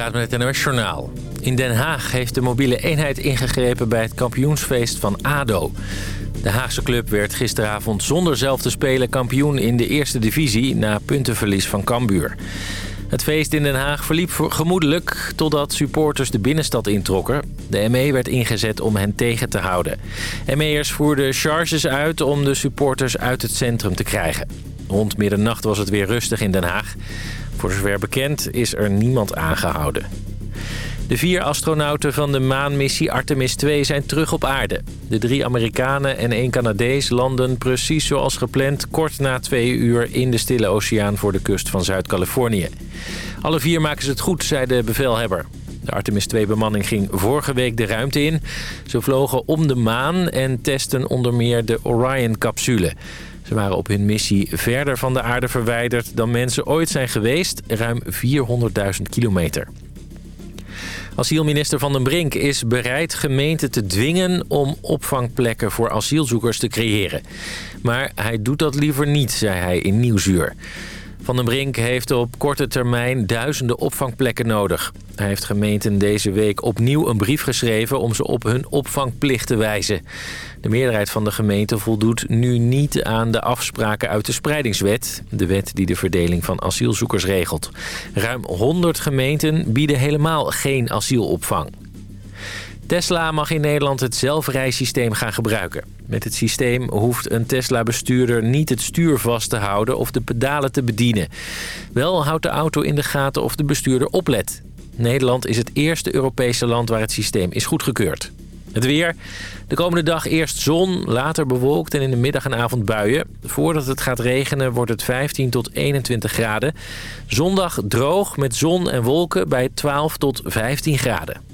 Praat met. In Den Haag heeft de mobiele eenheid ingegrepen bij het kampioensfeest van ADO. De Haagse club werd gisteravond zonder zelf te spelen kampioen in de eerste divisie... na puntenverlies van Cambuur. Het feest in Den Haag verliep gemoedelijk totdat supporters de binnenstad introkken. De ME werd ingezet om hen tegen te houden. ME'ers voerden charges uit om de supporters uit het centrum te krijgen. Rond middernacht was het weer rustig in Den Haag. Voor zover bekend is er niemand aangehouden. De vier astronauten van de maanmissie Artemis 2 zijn terug op aarde. De drie Amerikanen en één Canadees landen precies zoals gepland... kort na twee uur in de Stille Oceaan voor de kust van Zuid-Californië. Alle vier maken ze het goed, zei de bevelhebber. De Artemis 2-bemanning ging vorige week de ruimte in. Ze vlogen om de maan en testen onder meer de Orion-capsule... Ze waren op hun missie verder van de aarde verwijderd dan mensen ooit zijn geweest, ruim 400.000 kilometer. Asielminister Van den Brink is bereid gemeenten te dwingen om opvangplekken voor asielzoekers te creëren. Maar hij doet dat liever niet, zei hij in Nieuwsuur. Van den Brink heeft op korte termijn duizenden opvangplekken nodig. Hij heeft gemeenten deze week opnieuw een brief geschreven om ze op hun opvangplicht te wijzen. De meerderheid van de gemeenten voldoet nu niet aan de afspraken uit de spreidingswet. De wet die de verdeling van asielzoekers regelt. Ruim 100 gemeenten bieden helemaal geen asielopvang. Tesla mag in Nederland het zelfrijsysteem gaan gebruiken. Met het systeem hoeft een Tesla-bestuurder niet het stuur vast te houden of de pedalen te bedienen. Wel houdt de auto in de gaten of de bestuurder oplet. Nederland is het eerste Europese land waar het systeem is goedgekeurd. Het weer. De komende dag eerst zon, later bewolkt en in de middag en avond buien. Voordat het gaat regenen wordt het 15 tot 21 graden. Zondag droog met zon en wolken bij 12 tot 15 graden.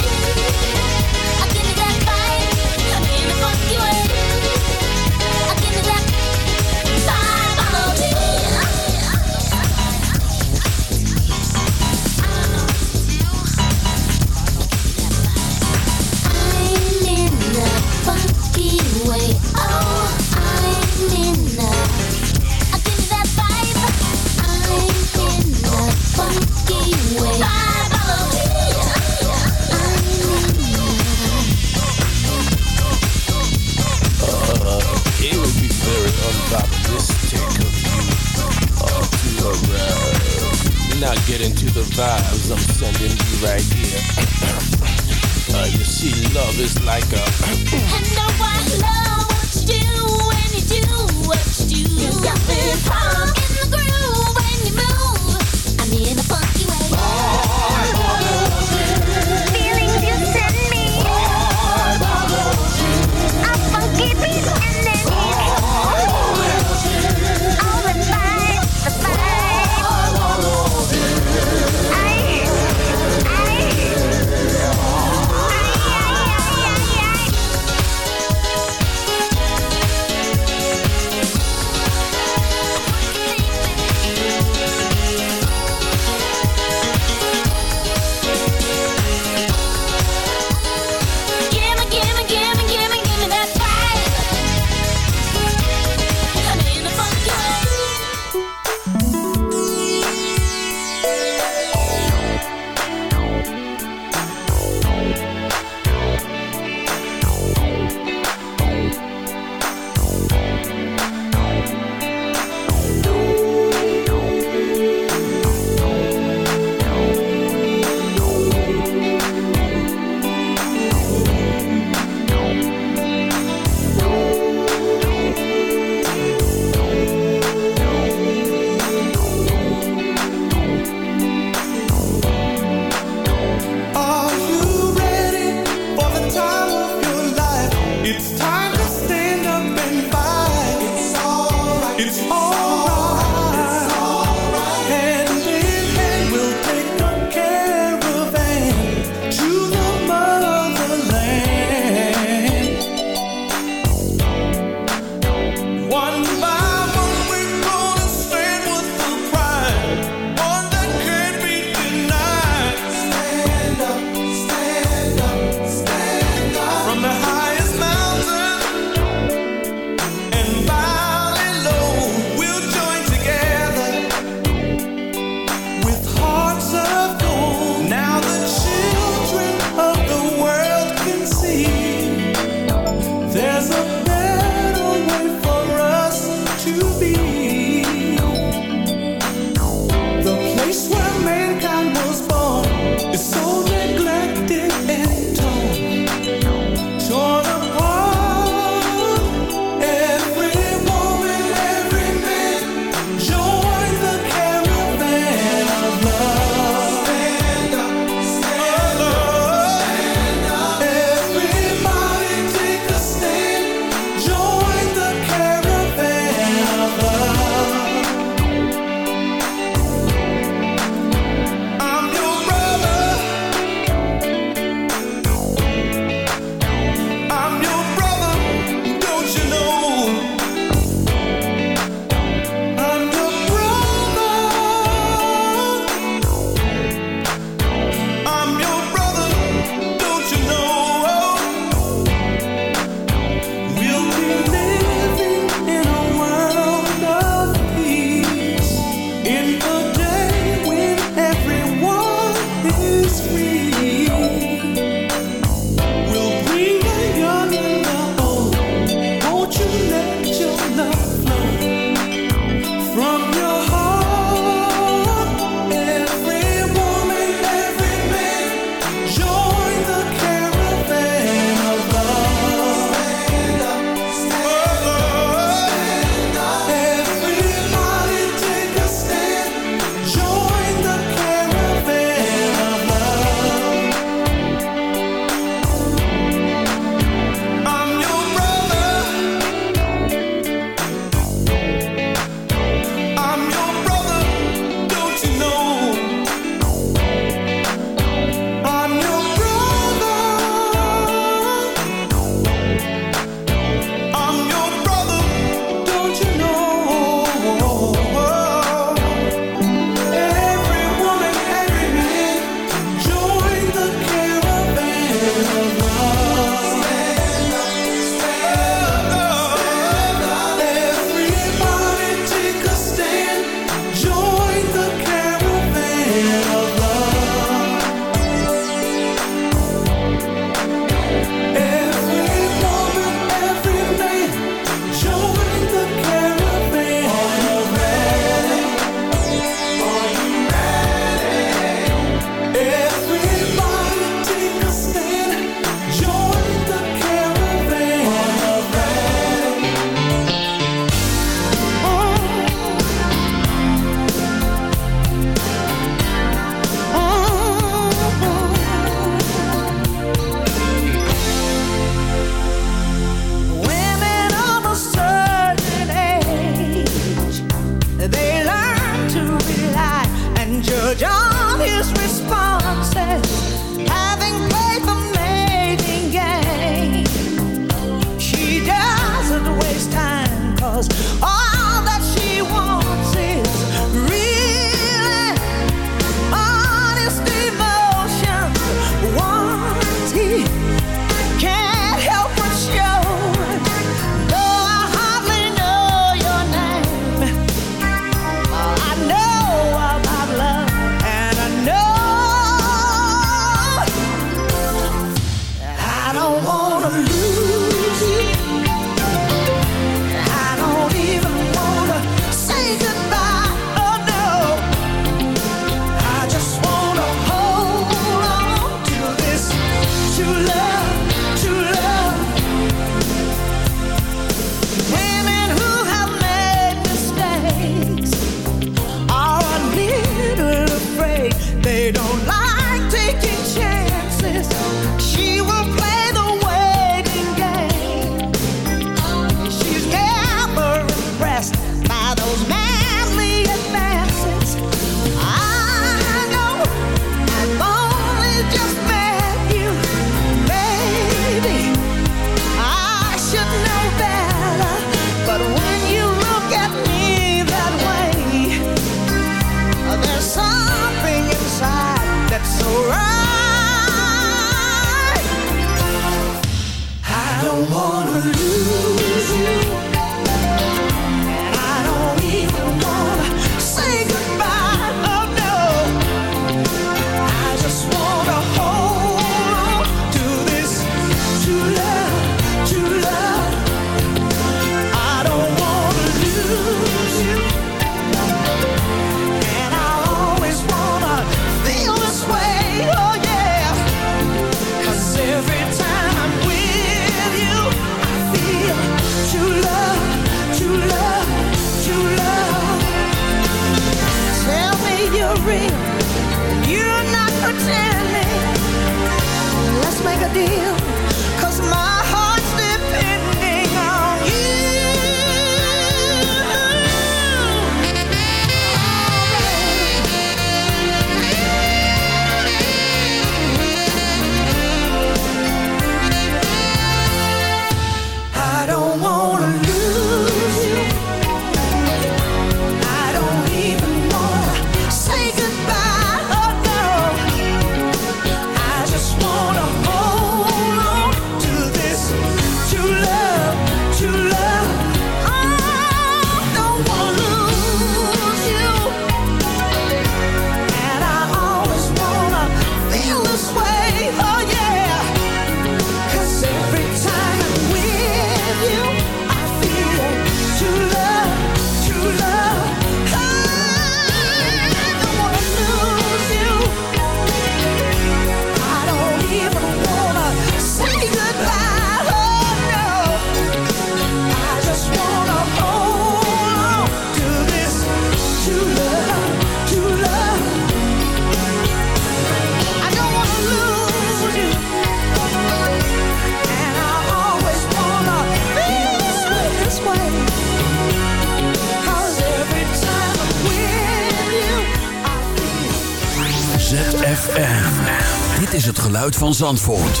Zandvoort.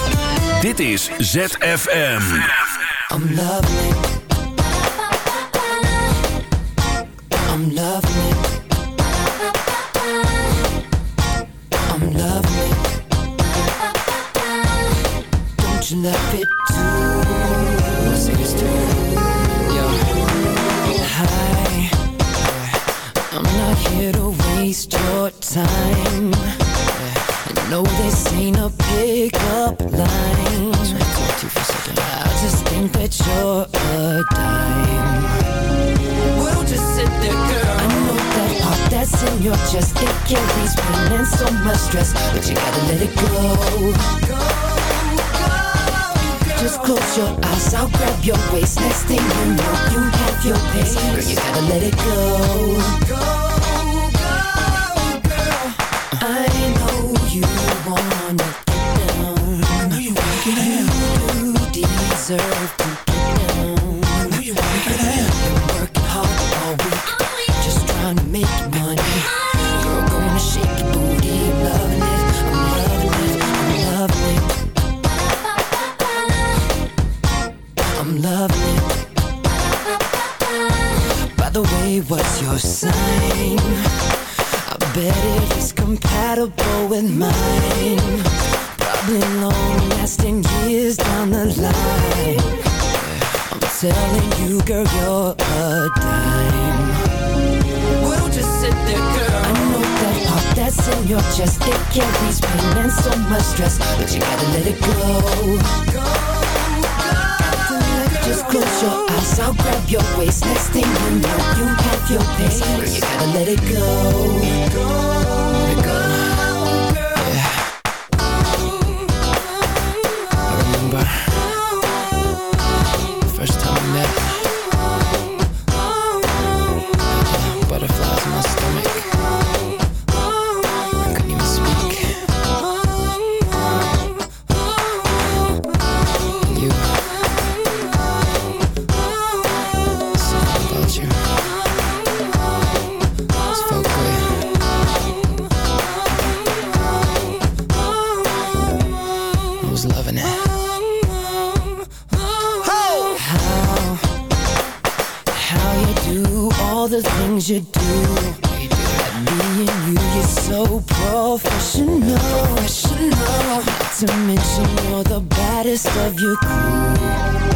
Dit is ZFM. I'm loving chest It carries pain and so much stress But you gotta let it go. Go, go, Just close your eyes, I'll grab your waist. Next thing you know, you have your pace. Girl, you gotta let it go. Go, go, girl. I know you wanna deserve to get down. I know you wanna get down. Working hard all week, just trying to make girl you're a dime. We'll just sit there girl? I know that heart that's in your chest It carries pain and so much stress But you gotta let it go. Go, go Just close your eyes, I'll grab your waist Next thing you know, you have your pace Girl, you gotta let it go Go, let it go loving it. Oh. How, how you do all the things you do. Me and you, you're so professional. professional. Not to mention you're the baddest of your crew.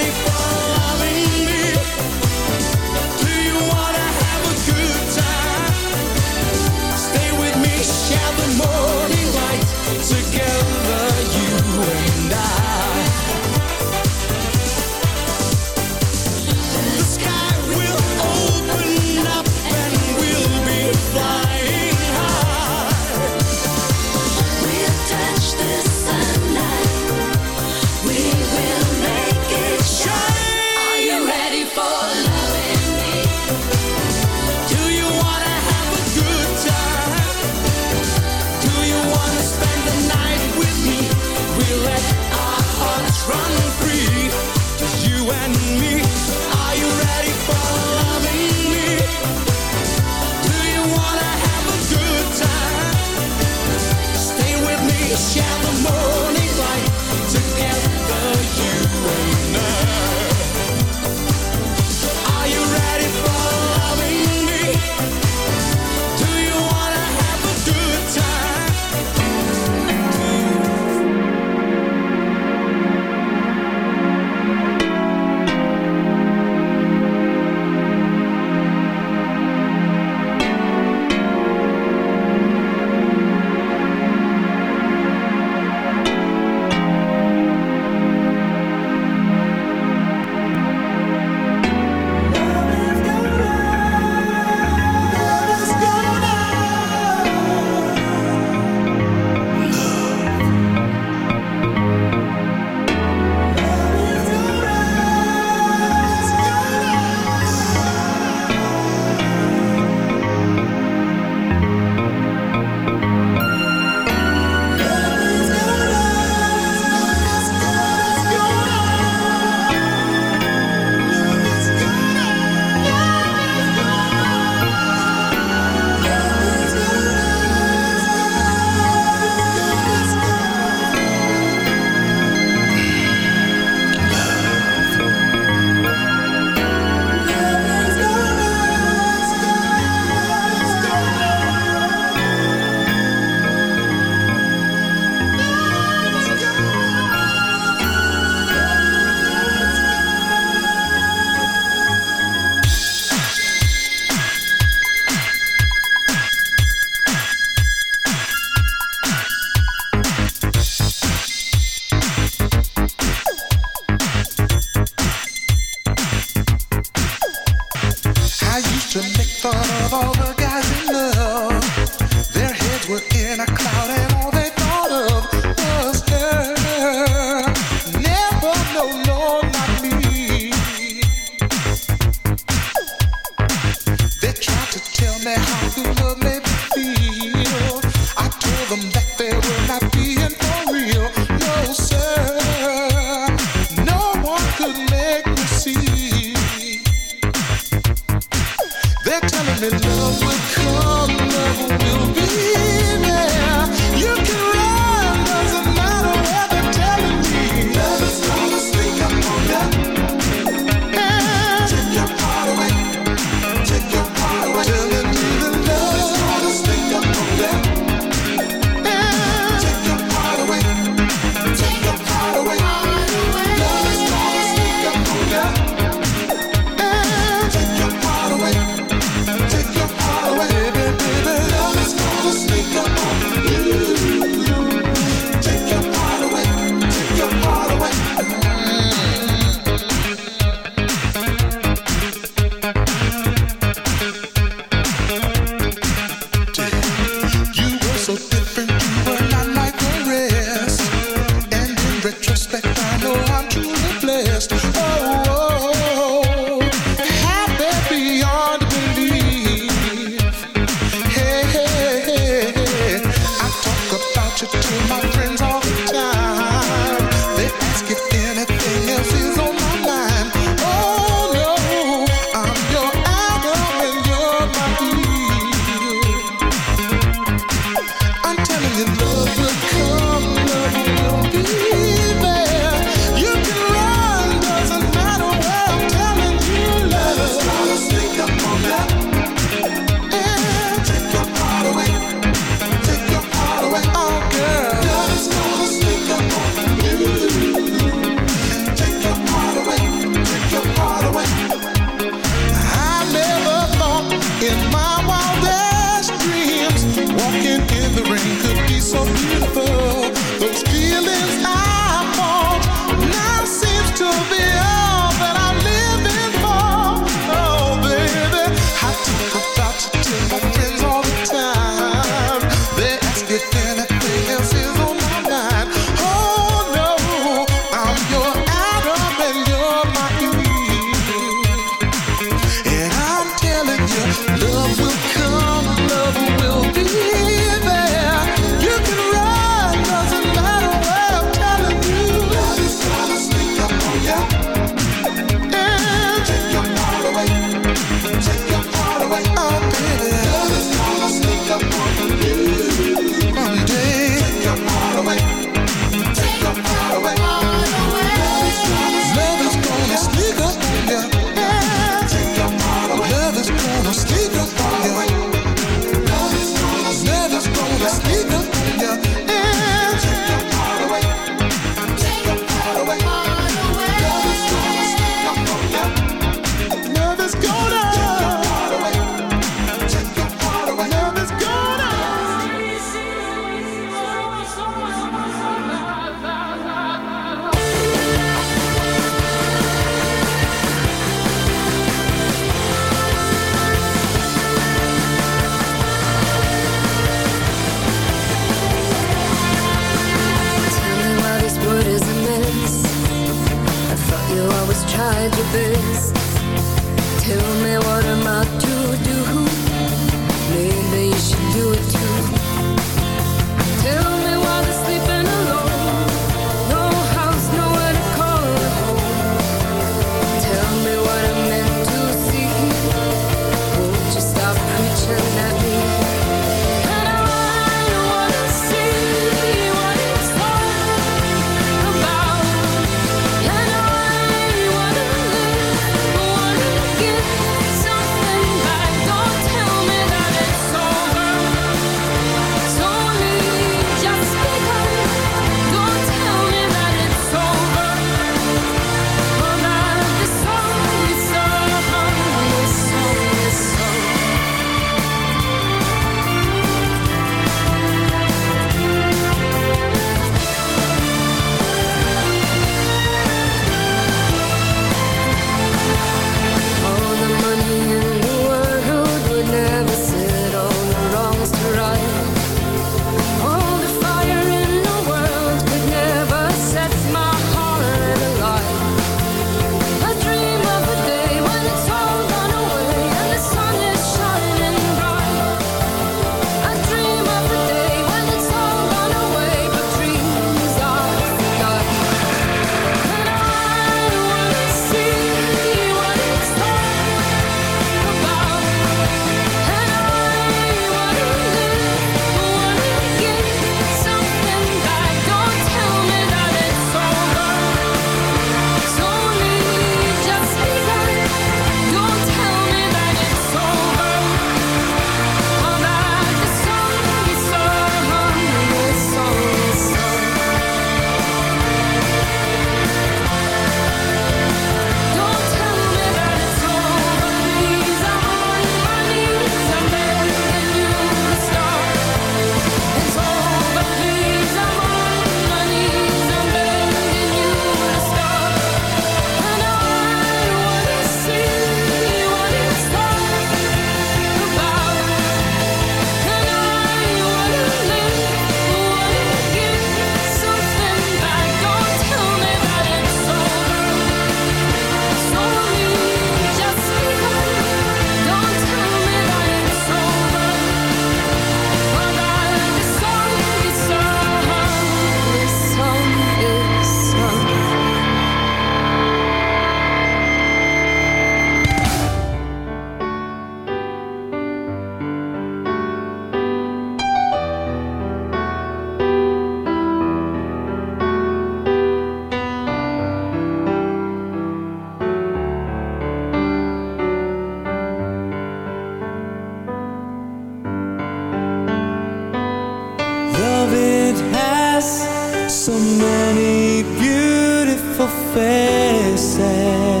so many beautiful faces.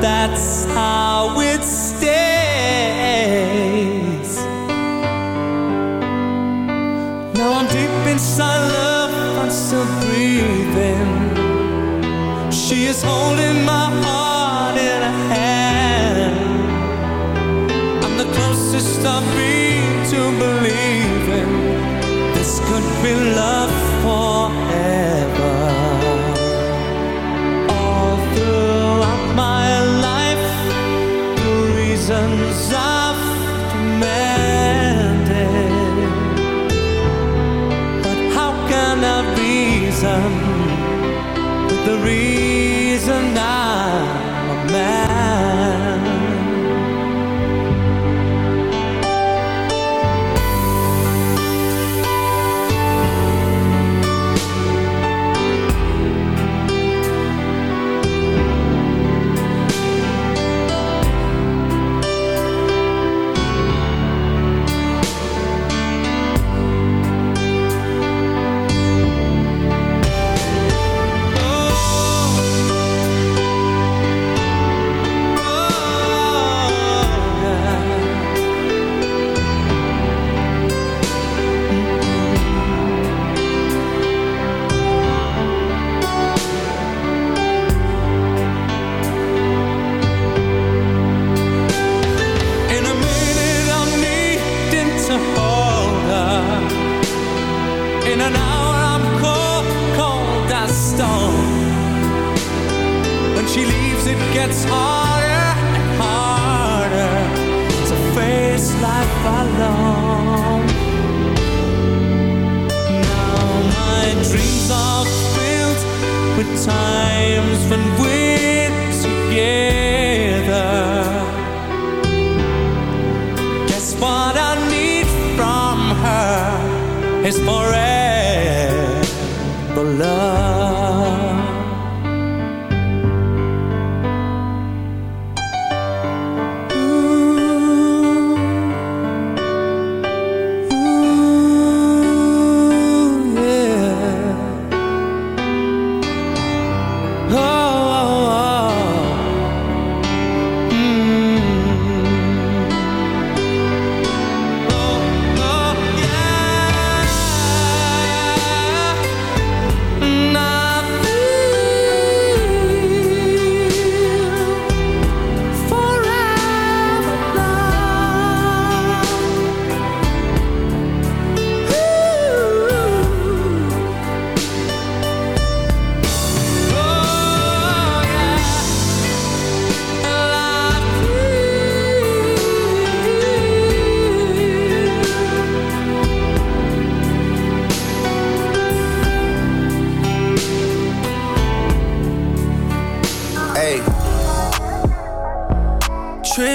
That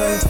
Perfect.